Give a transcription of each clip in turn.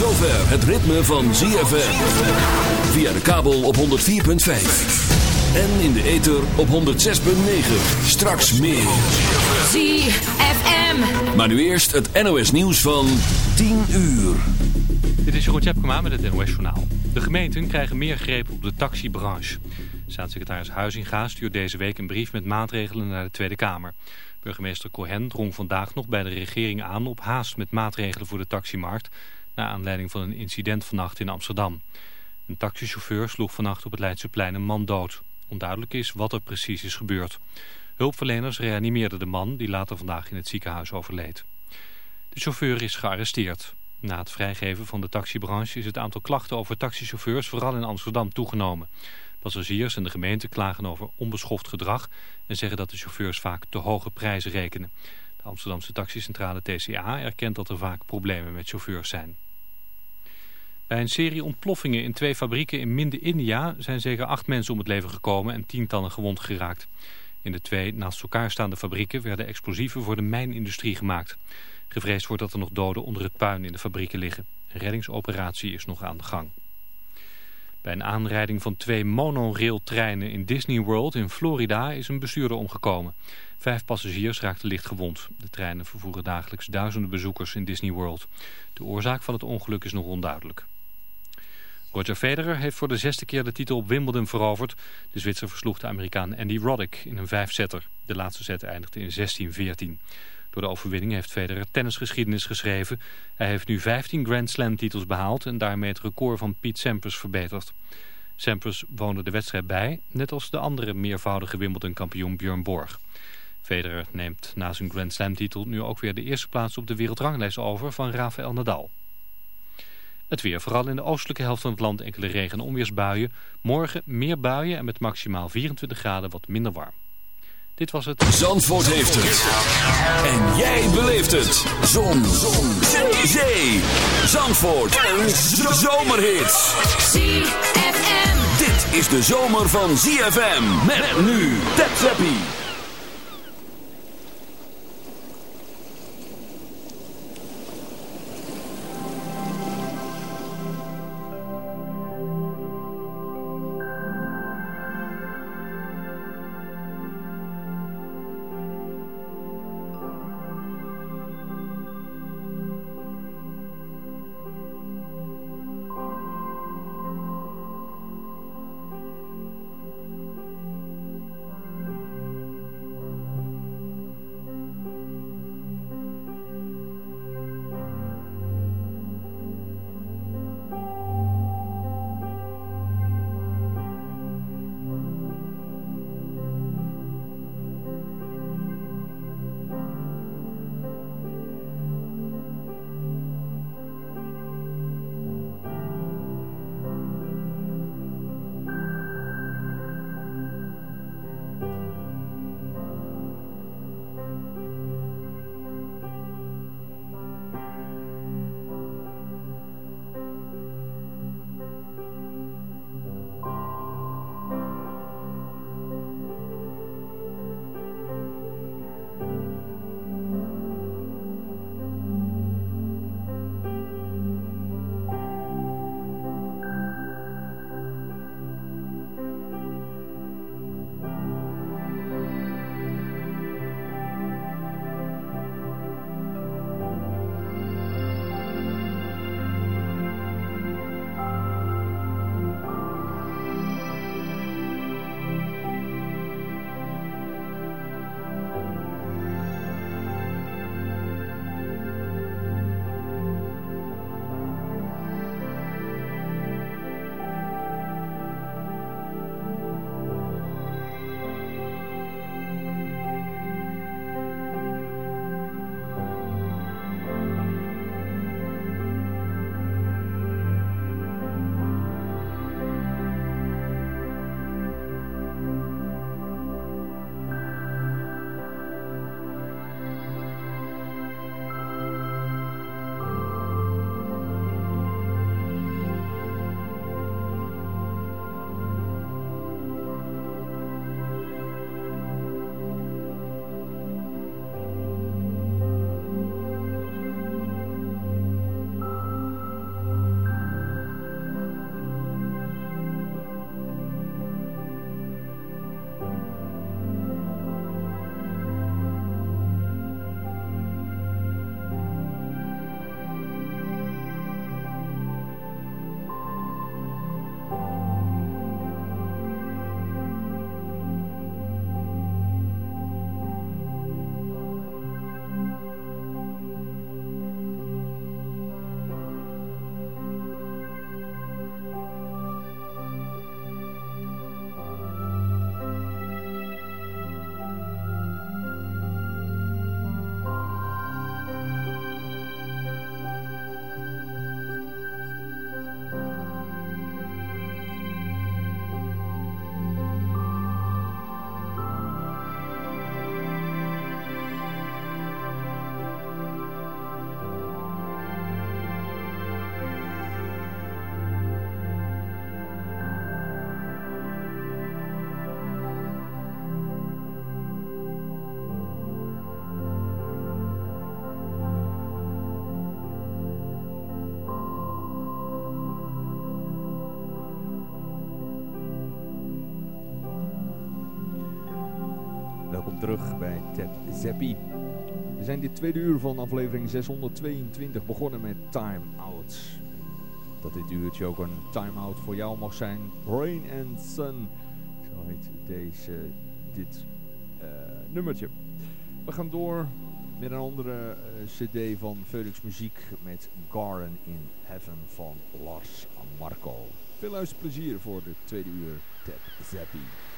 zover het ritme van ZFM. Via de kabel op 104.5. En in de ether op 106.9. Straks meer. ZFM. Maar nu eerst het NOS nieuws van 10 uur. Dit is Jeroen Tjepkema met het NOS Journaal. De gemeenten krijgen meer greep op de taxibranche. Staatssecretaris Huizinga stuurt deze week een brief met maatregelen naar de Tweede Kamer. Burgemeester Cohen drong vandaag nog bij de regering aan op haast met maatregelen voor de taximarkt... na aanleiding van een incident vannacht in Amsterdam. Een taxichauffeur sloeg vannacht op het Leidseplein een man dood. Onduidelijk is wat er precies is gebeurd. Hulpverleners reanimeerden de man die later vandaag in het ziekenhuis overleed. De chauffeur is gearresteerd. Na het vrijgeven van de taxibranche is het aantal klachten over taxichauffeurs vooral in Amsterdam toegenomen. Passagiers en de gemeente klagen over onbeschoft gedrag en zeggen dat de chauffeurs vaak te hoge prijzen rekenen. De Amsterdamse taxicentrale TCA erkent dat er vaak problemen met chauffeurs zijn. Bij een serie ontploffingen in twee fabrieken in Minde-India zijn zeker acht mensen om het leven gekomen en tientallen gewond geraakt. In de twee naast elkaar staande fabrieken werden explosieven voor de mijnindustrie gemaakt. Gevreesd wordt dat er nog doden onder het puin in de fabrieken liggen. Een reddingsoperatie is nog aan de gang. Bij een aanrijding van twee monorailtreinen in Disney World in Florida is een bestuurder omgekomen. Vijf passagiers raakten licht gewond. De treinen vervoeren dagelijks duizenden bezoekers in Disney World. De oorzaak van het ongeluk is nog onduidelijk. Roger Federer heeft voor de zesde keer de titel op Wimbledon veroverd. De Zwitser versloeg de Amerikaan Andy Roddick in een vijfsetter. De laatste set eindigde in 16-14. Door de overwinning heeft Federer tennisgeschiedenis geschreven. Hij heeft nu 15 Grand Slam titels behaald en daarmee het record van Piet Sampras verbeterd. Sampras woonde de wedstrijd bij, net als de andere meervoudige Wimbledon kampioen Björn Borg. Federer neemt na zijn Grand Slam titel nu ook weer de eerste plaats op de wereldranglijst over van Rafael Nadal. Het weer, vooral in de oostelijke helft van het land enkele regen- en onweersbuien. Morgen meer buien en met maximaal 24 graden wat minder warm. Dit was het. Zandvoort heeft het. En jij beleeft het. Zon. Zon. Zee. Zandvoort. Een zomerhit. ZFM. Dit is de zomer van ZFM. Met nu. Tap terug bij Ted Zeppi. We zijn dit tweede uur van aflevering 622 begonnen met Time Out. Dat dit uurtje ook een time out voor jou mag zijn. Rain and Sun, zo heet deze, dit uh, nummertje. We gaan door met een andere uh, cd van Felix Muziek met Garden in Heaven van Lars Marco. Veel luisterplezier voor de tweede uur Ted Zeppi.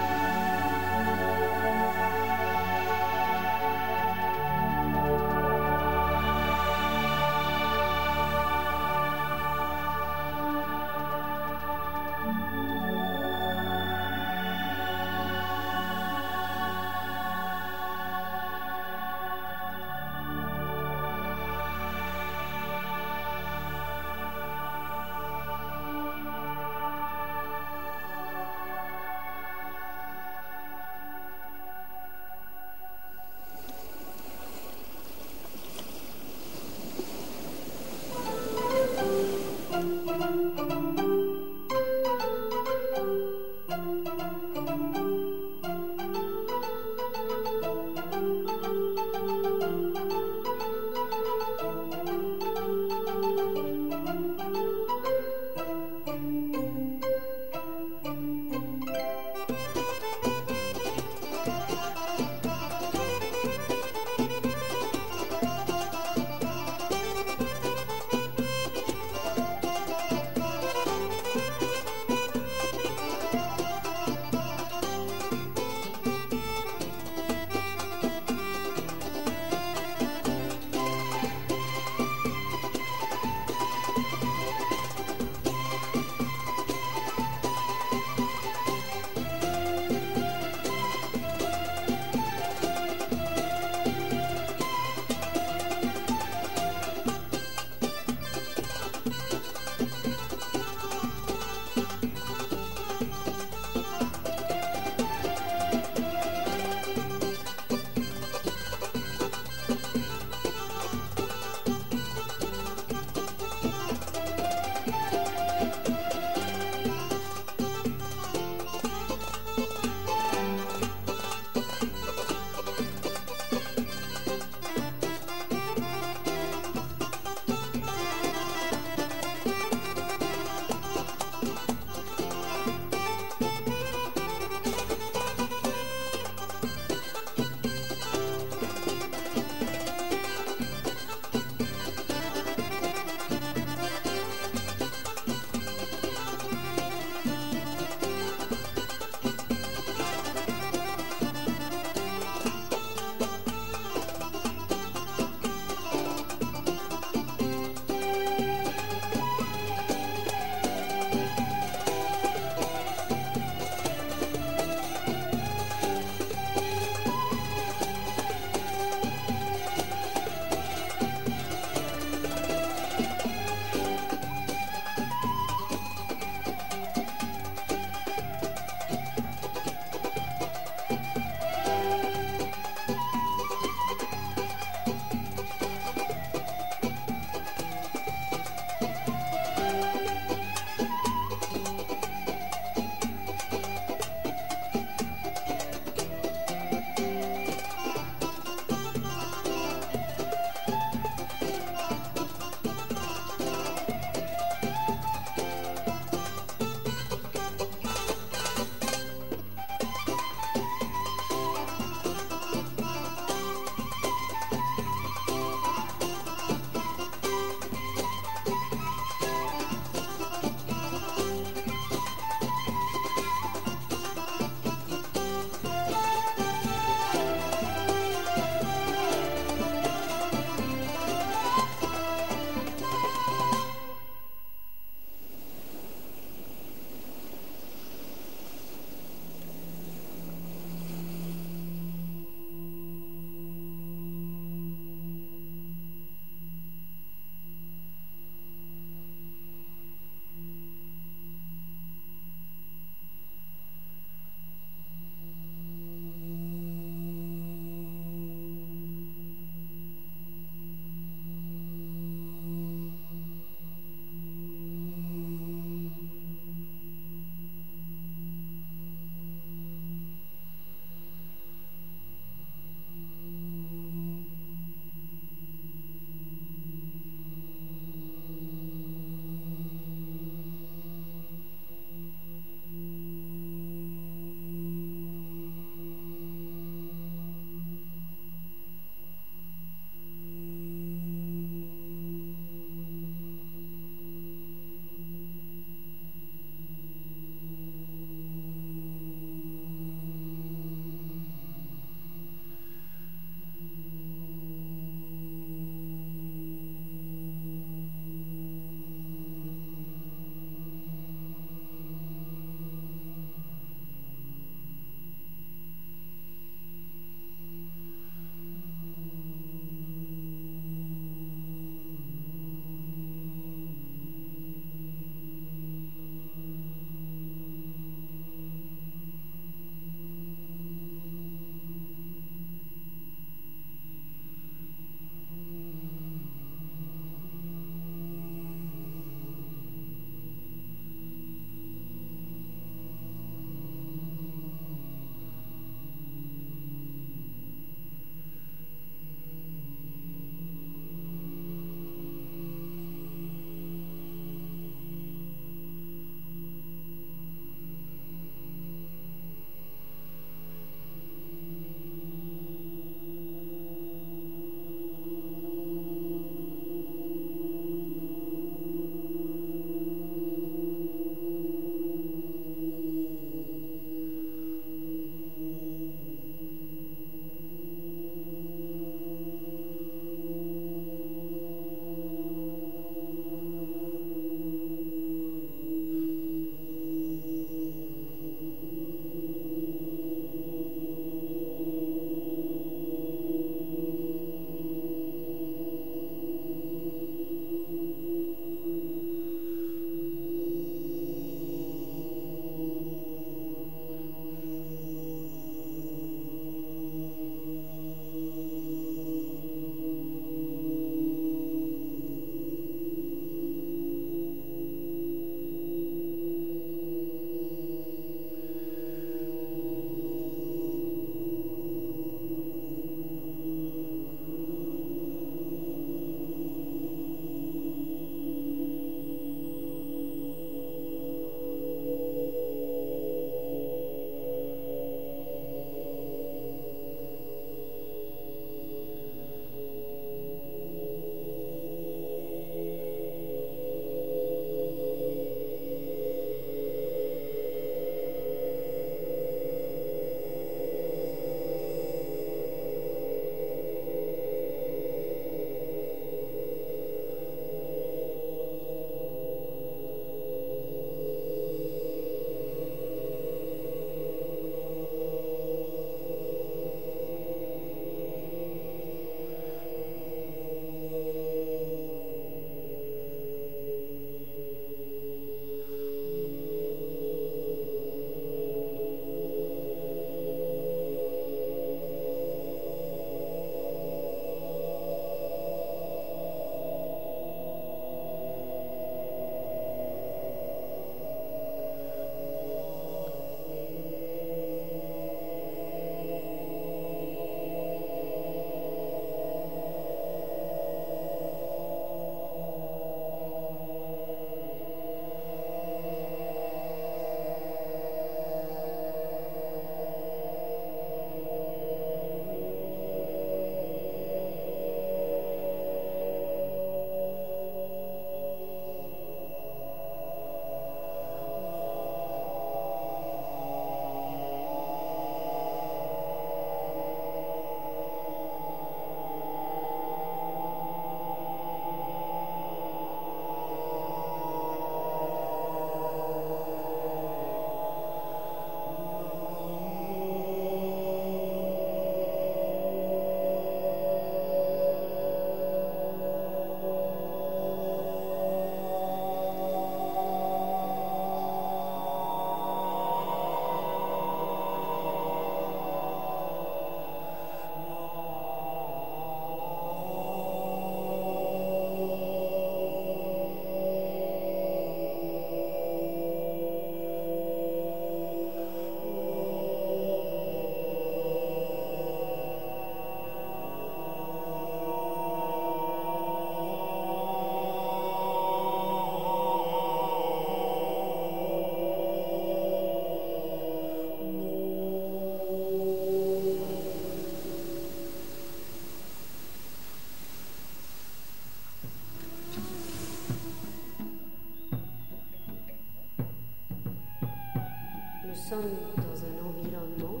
Sommes dans un environnement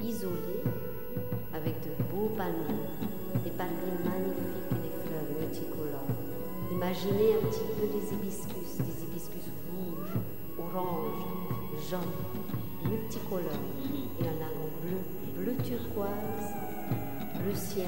isolé avec de beaux palmiers, des palmiers magnifiques et des fleurs multicolores. Imaginez un petit peu des hibiscus, des hibiscus rouges, oranges, jaunes, multicolores. En a en bleu, bleu turquoise, bleu ciel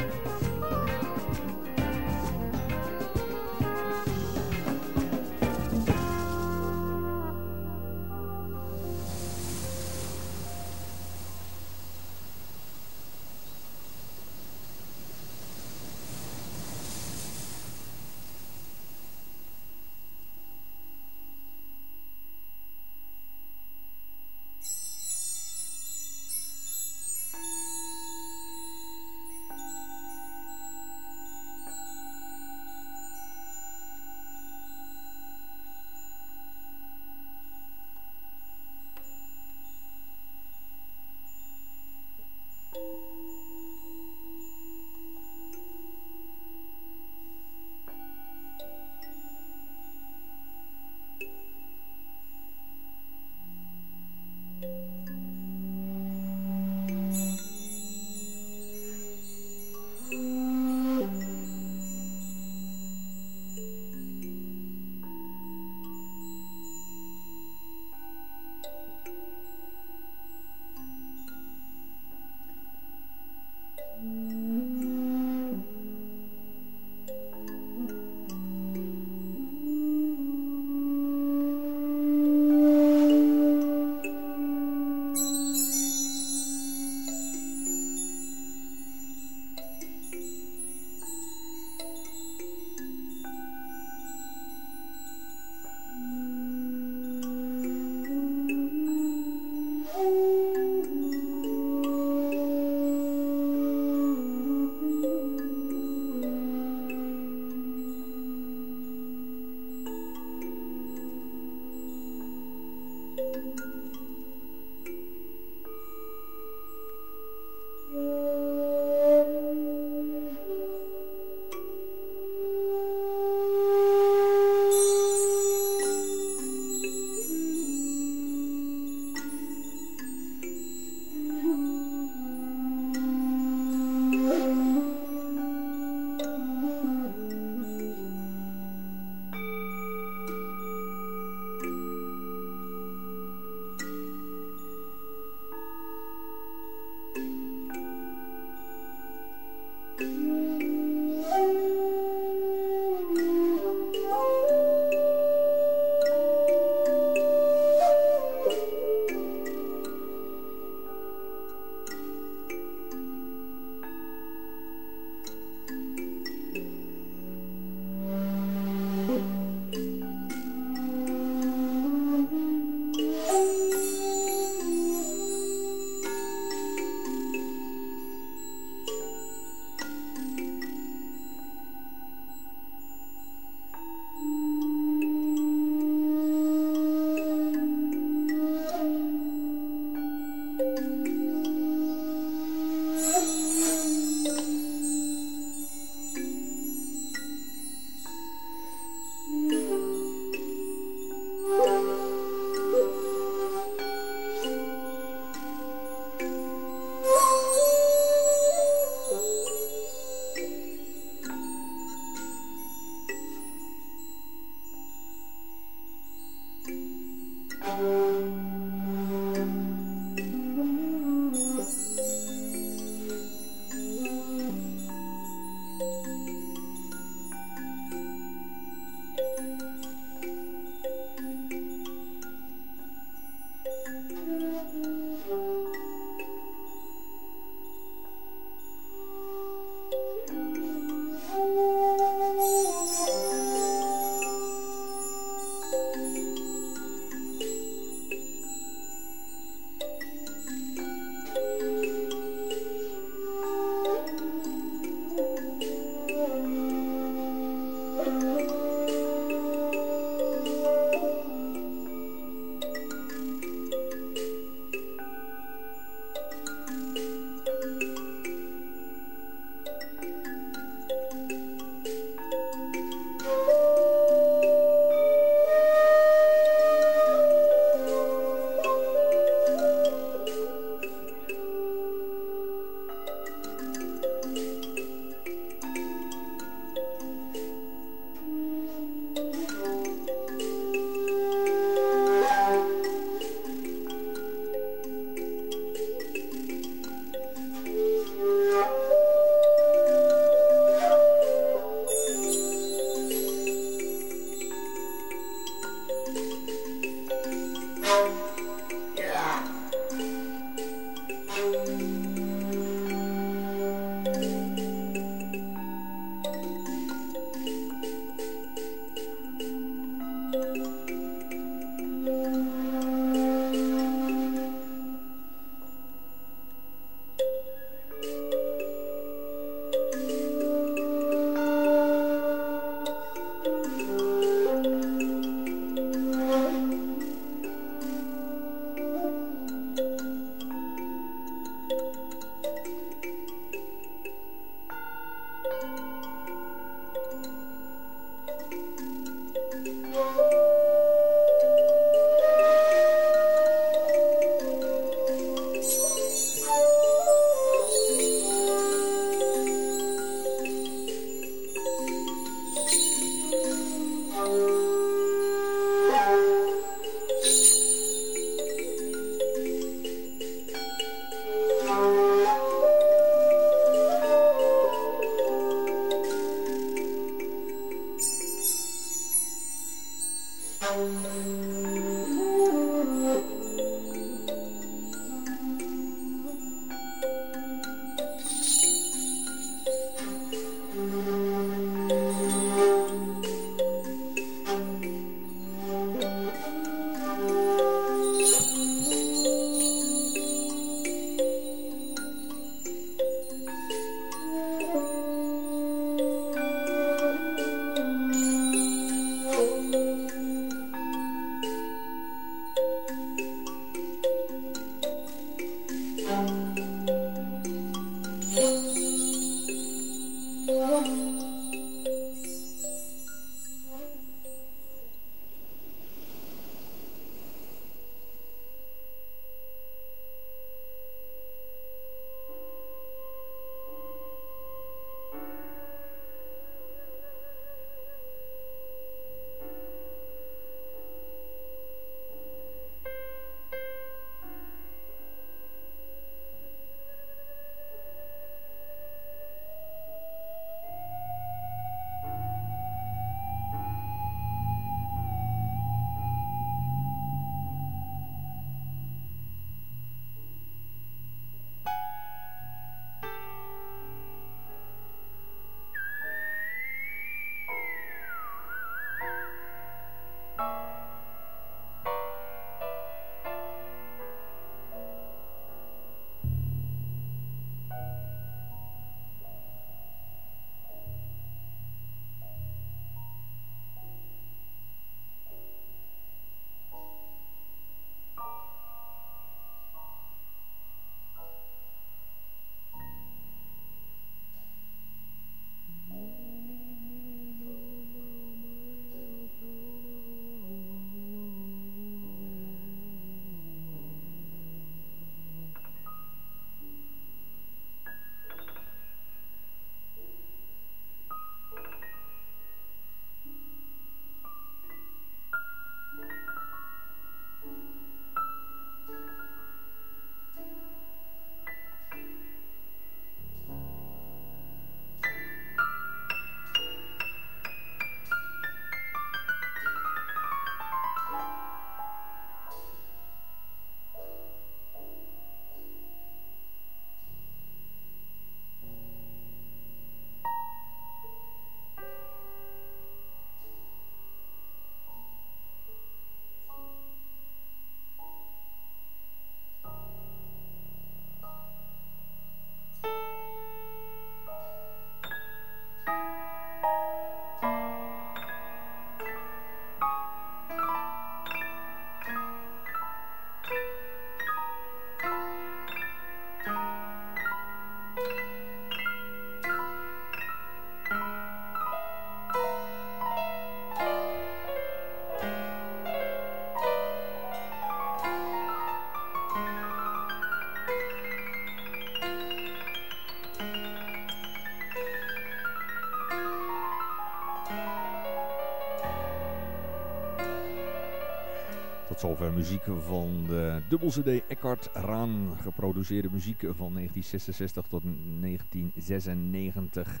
Tot zover muziek van de dubbel CD Eckhart Raan. Geproduceerde muziek van 1966 tot 1996.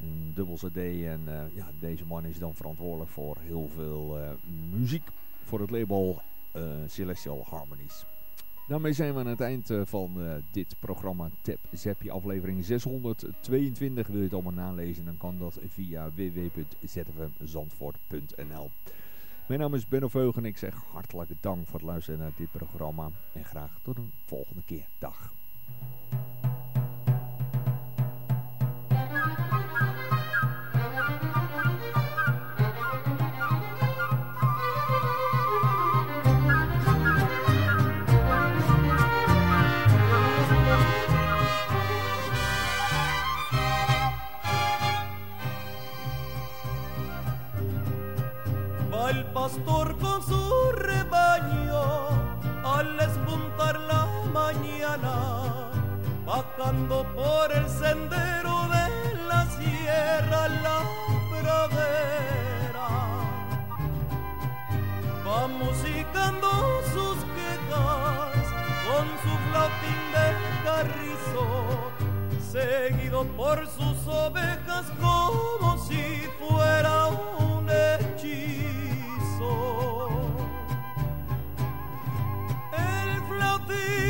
Een dubbel CD en uh, ja, deze man is dan verantwoordelijk voor heel veel uh, muziek voor het label uh, Celestial Harmonies. Daarmee zijn we aan het eind van dit programma Tap Zappie aflevering 622. Wil je het allemaal nalezen dan kan dat via www.zfmzandvoort.nl mijn naam is Benno Veugen en ik zeg hartelijk dank voor het luisteren naar dit programma. En graag tot een volgende keer. Dag. pastor con su rebaño al espuntar la mañana, bajando por el sendero de la sierra la pradera. Va musicando sus quejas con su flautín de carrizo, seguido por sus ovejas como si fuera un hechizo. ti.